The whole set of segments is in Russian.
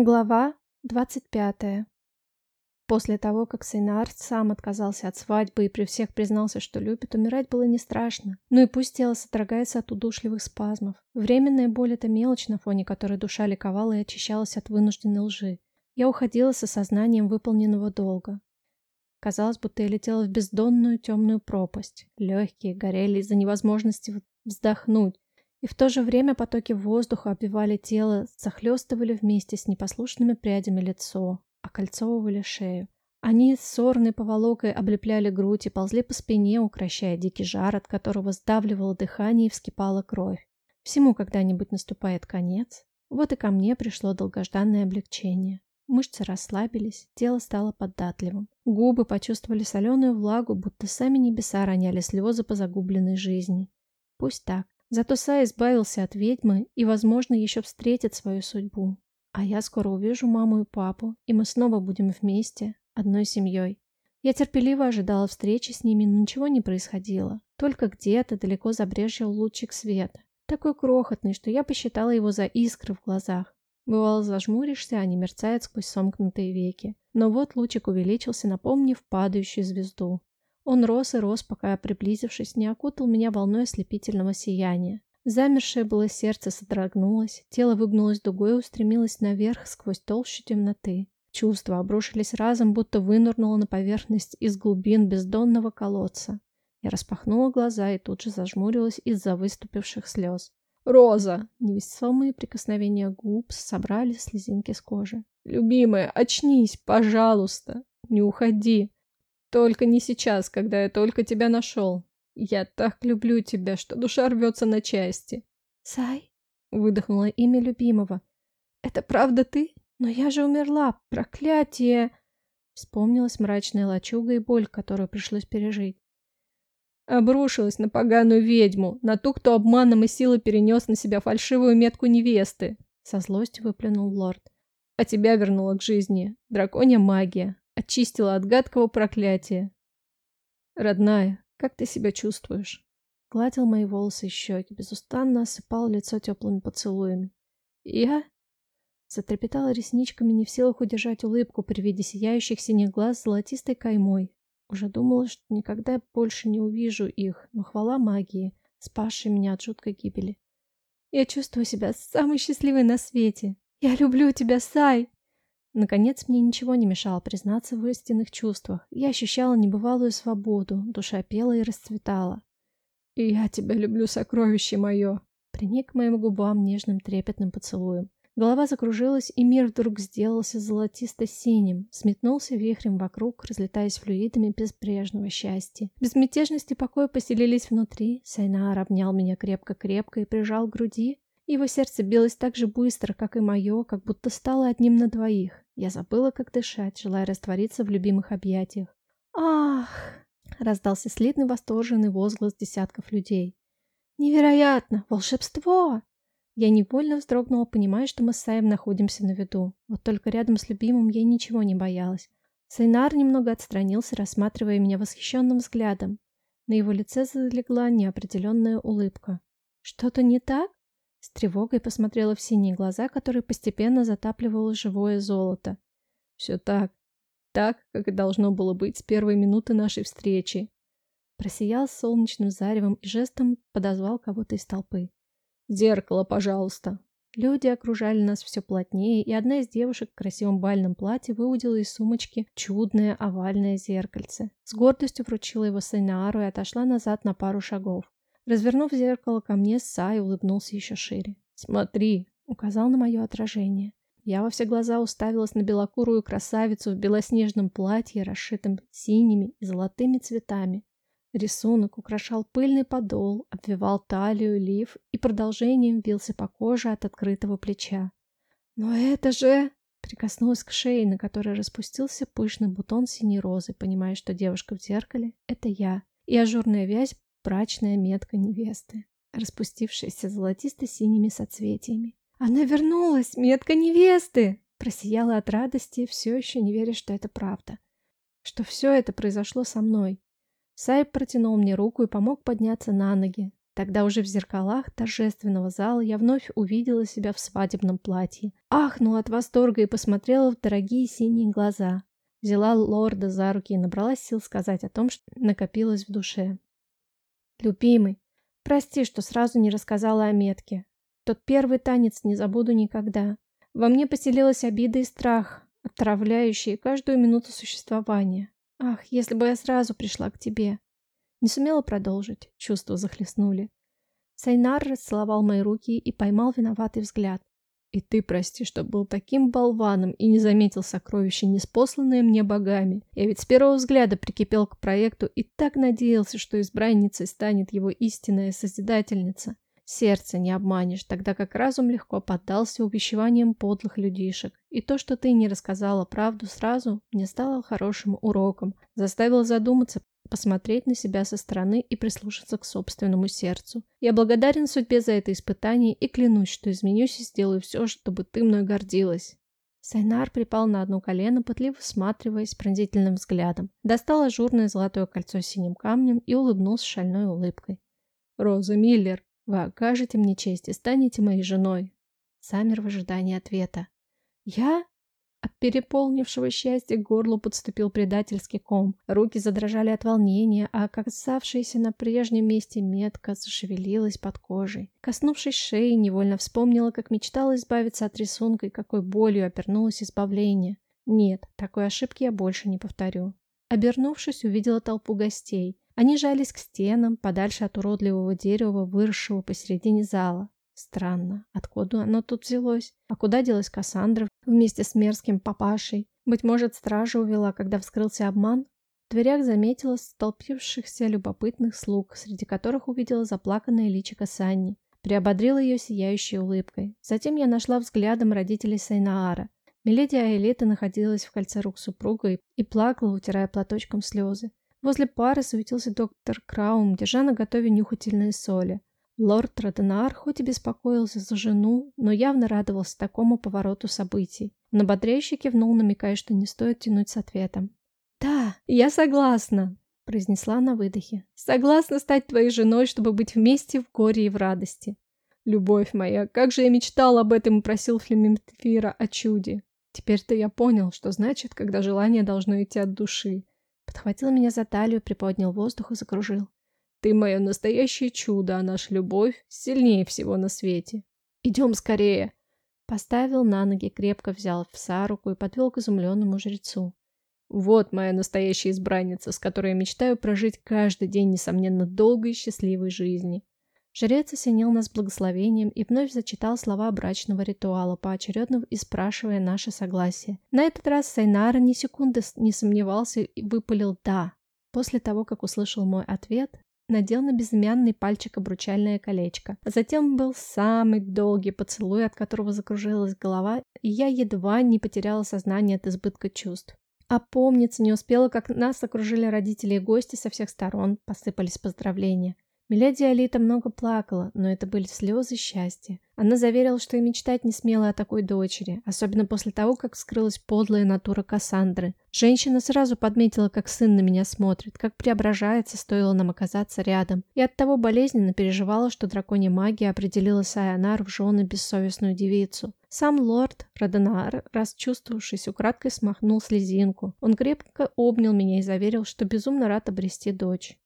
Глава 25. После того, как Сейнар сам отказался от свадьбы и при всех признался, что любит, умирать было не страшно. Ну и пусть тело содрогается от удушливых спазмов. Временная боль – это мелочь, на фоне которой душа ликовала и очищалась от вынужденной лжи. Я уходила с осознанием выполненного долга. Казалось, будто я летела в бездонную темную пропасть. Легкие горели из-за невозможности вздохнуть. И в то же время потоки воздуха обвивали тело, захлестывали вместе с непослушными прядями лицо, окольцовывали шею. Они сорной поволокой облепляли грудь и ползли по спине, укращая дикий жар, от которого сдавливало дыхание и вскипала кровь. Всему когда-нибудь наступает конец. Вот и ко мне пришло долгожданное облегчение. Мышцы расслабились, тело стало податливым. Губы почувствовали соленую влагу, будто сами небеса роняли слезы по загубленной жизни. Пусть так. Зато Сай избавился от ведьмы и, возможно, еще встретит свою судьбу. А я скоро увижу маму и папу, и мы снова будем вместе, одной семьей. Я терпеливо ожидала встречи с ними, но ничего не происходило. Только где-то далеко забрежил лучик света. Такой крохотный, что я посчитала его за искры в глазах. Бывало, зажмуришься, они мерцают сквозь сомкнутые веки. Но вот лучик увеличился, напомнив падающую звезду. Он рос и рос, пока, приблизившись, не окутал меня волной ослепительного сияния. Замершее было сердце содрогнулось, тело выгнулось дугой и устремилось наверх сквозь толщу темноты. Чувства обрушились разом, будто вынырнуло на поверхность из глубин бездонного колодца. Я распахнула глаза и тут же зажмурилась из-за выступивших слез. «Роза!» Невесомые прикосновения губ собрали слезинки с кожи. «Любимая, очнись, пожалуйста! Не уходи!» Только не сейчас, когда я только тебя нашел. Я так люблю тебя, что душа рвется на части. Сай? Выдохнула имя любимого. Это правда ты? Но я же умерла. Проклятие! Вспомнилась мрачная лачуга и боль, которую пришлось пережить. Обрушилась на поганую ведьму, на ту, кто обманом и силой перенес на себя фальшивую метку невесты. Со злостью выплюнул лорд. А тебя вернула к жизни. Драконья магия очистила от гадкого проклятия. «Родная, как ты себя чувствуешь?» Гладил мои волосы и щеки, безустанно осыпал лицо теплыми поцелуями. «Я?» Затрепетала ресничками, не в силах удержать улыбку при виде сияющих синих глаз с золотистой каймой. Уже думала, что никогда больше не увижу их, но хвала магии, спасшей меня от жуткой гибели. «Я чувствую себя самой счастливой на свете! Я люблю тебя, Сай!» Наконец, мне ничего не мешало признаться в истинных чувствах. Я ощущала небывалую свободу, душа пела и расцветала. «И я тебя люблю, сокровище мое!» Приник к моим губам нежным трепетным поцелуем. Голова закружилась, и мир вдруг сделался золотисто-синим, сметнулся вихрем вокруг, разлетаясь флюидами безбрежного счастья. Безмятежность и покой поселились внутри. Сайнаар обнял меня крепко-крепко и прижал к груди. Его сердце билось так же быстро, как и мое, как будто стало одним на двоих. Я забыла, как дышать, желая раствориться в любимых объятиях. «Ах!» — раздался слитный восторженный возглас десятков людей. «Невероятно! Волшебство!» Я невольно вздрогнула, понимая, что мы с Саем находимся на виду. Вот только рядом с любимым я ничего не боялась. Сайнар немного отстранился, рассматривая меня восхищенным взглядом. На его лице залегла неопределенная улыбка. «Что-то не так?» С тревогой посмотрела в синие глаза, которые постепенно затапливало живое золото. «Все так. Так, как и должно было быть с первой минуты нашей встречи». Просиял солнечным заревом и жестом подозвал кого-то из толпы. «Зеркало, пожалуйста». Люди окружали нас все плотнее, и одна из девушек в красивом бальном платье выудила из сумочки чудное овальное зеркальце. С гордостью вручила его Сайнаару и отошла назад на пару шагов. Развернув зеркало ко мне, Сай улыбнулся еще шире. «Смотри!» — указал на мое отражение. Я во все глаза уставилась на белокурую красавицу в белоснежном платье, расшитом синими и золотыми цветами. Рисунок украшал пыльный подол, обвивал талию, лиф и продолжением вился по коже от открытого плеча. «Но это же...» Прикоснулась к шее, на которой распустился пышный бутон синей розы, понимая, что девушка в зеркале — это я, и ажурная вязь брачная метка невесты, распустившаяся золотисто-синими соцветиями. «Она вернулась! Метка невесты!» Просияла от радости, все еще не веря, что это правда. Что все это произошло со мной. Сай протянул мне руку и помог подняться на ноги. Тогда уже в зеркалах торжественного зала я вновь увидела себя в свадебном платье. Ахнула от восторга и посмотрела в дорогие синие глаза. Взяла лорда за руки и набралась сил сказать о том, что накопилось в душе. «Любимый, прости, что сразу не рассказала о метке. Тот первый танец не забуду никогда. Во мне поселилась обида и страх, отравляющие каждую минуту существования. Ах, если бы я сразу пришла к тебе!» Не сумела продолжить, чувства захлестнули. Сайнар расцеловал мои руки и поймал виноватый взгляд. И ты прости, что был таким болваном и не заметил сокровища, неспосланные мне богами. Я ведь с первого взгляда прикипел к проекту и так надеялся, что избранницей станет его истинная Созидательница. Сердце не обманешь, тогда как разум легко поддался увещеваниям подлых людишек. И то, что ты не рассказала правду сразу, мне стало хорошим уроком, заставил задуматься, посмотреть на себя со стороны и прислушаться к собственному сердцу. Я благодарен судьбе за это испытание и клянусь, что изменюсь и сделаю все, чтобы ты мной гордилась. Сайнар припал на одно колено, пытливо всматриваясь пронзительным взглядом. Достал ажурное золотое кольцо с синим камнем и улыбнулся шальной улыбкой. «Роза Миллер, вы окажете мне честь и станете моей женой». Саммер в ожидании ответа. «Я? От переполнившего счастья к горлу подступил предательский ком. Руки задрожали от волнения, а оказавшаяся на прежнем месте метка зашевелилась под кожей. Коснувшись шеи, невольно вспомнила, как мечтала избавиться от рисунка и какой болью обернулось избавление. Нет, такой ошибки я больше не повторю. Обернувшись, увидела толпу гостей. Они жались к стенам, подальше от уродливого дерева, выросшего посередине зала. Странно, откуда оно тут взялось? А куда делась Кассандра вместе с мерзким папашей? Быть может, стража увела, когда вскрылся обман? В дверях заметила столпившихся любопытных слуг, среди которых увидела заплаканное личико Санни. Приободрила ее сияющей улыбкой. Затем я нашла взглядом родителей Сайнаара. Миледи Аэлита находилась в кольце рук супруга и плакала, утирая платочком слезы. Возле пары суетился доктор Краум, держа на готове нюхательные соли. Лорд Роденар хоть и беспокоился за жену, но явно радовался такому повороту событий. Но бодряще кивнул, намекая, что не стоит тянуть с ответом. «Да, я согласна», — произнесла на выдохе. «Согласна стать твоей женой, чтобы быть вместе в горе и в радости». «Любовь моя, как же я мечтал об этом и просил Флементфира о чуде. Теперь-то я понял, что значит, когда желание должно идти от души». Подхватил меня за талию, приподнял воздух и закружил. Ты мое настоящее чудо, а наша любовь сильнее всего на свете. Идем скорее!» Поставил на ноги, крепко взял в за руку и подвел к изумленному жрецу. «Вот моя настоящая избранница, с которой я мечтаю прожить каждый день, несомненно, долгой и счастливой жизни». Жрец осенил нас благословением и вновь зачитал слова брачного ритуала, поочередно и спрашивая наше согласие. На этот раз Сайнара ни секунды не сомневался и выпалил «да». После того, как услышал мой ответ, надел на безымянный пальчик обручальное колечко. Затем был самый долгий поцелуй, от которого закружилась голова, и я едва не потеряла сознание от избытка чувств. Помнится не успела, как нас окружили родители и гости со всех сторон, посыпались поздравления. Миледи Алита много плакала, но это были слезы счастья. Она заверила, что и мечтать не смела о такой дочери, особенно после того, как вскрылась подлая натура Кассандры. Женщина сразу подметила, как сын на меня смотрит, как преображается, стоило нам оказаться рядом, и оттого болезненно переживала, что драконья магия определила Сайонар в жены бессовестную девицу. Сам лорд Роденар, расчувствовавшись, украдкой смахнул слезинку. Он крепко обнял меня и заверил, что безумно рад обрести дочь.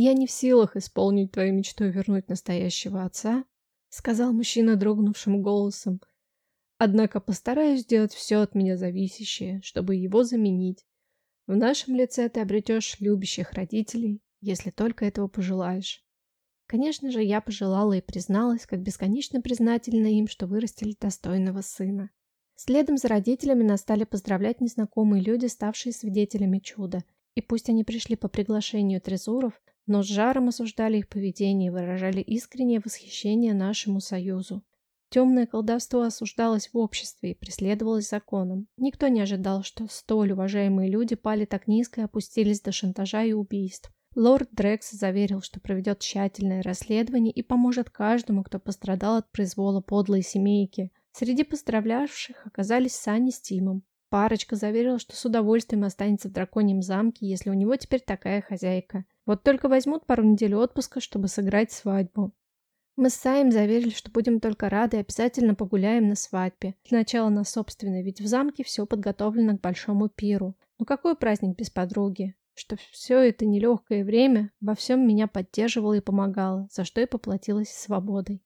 «Я не в силах исполнить твою мечту и вернуть настоящего отца», — сказал мужчина дрогнувшим голосом. «Однако постараюсь сделать все от меня зависящее, чтобы его заменить. В нашем лице ты обретешь любящих родителей, если только этого пожелаешь». Конечно же, я пожелала и призналась, как бесконечно признательна им, что вырастили достойного сына. Следом за родителями нас стали поздравлять незнакомые люди, ставшие свидетелями чуда. И пусть они пришли по приглашению Трезуров, но с жаром осуждали их поведение и выражали искреннее восхищение нашему союзу. Темное колдовство осуждалось в обществе и преследовалось законом. Никто не ожидал, что столь уважаемые люди пали так низко и опустились до шантажа и убийств. Лорд Дрекс заверил, что проведет тщательное расследование и поможет каждому, кто пострадал от произвола подлой семейки. Среди поздравлявших оказались Сани с Тимом. Парочка заверила, что с удовольствием останется в драконьем замке, если у него теперь такая хозяйка. Вот только возьмут пару недель отпуска, чтобы сыграть свадьбу. Мы с Саем заверили, что будем только рады и обязательно погуляем на свадьбе. Сначала на собственной, ведь в замке все подготовлено к большому пиру. Ну какой праздник без подруги? Что все это нелегкое время во всем меня поддерживало и помогало, за что и поплатилась свободой.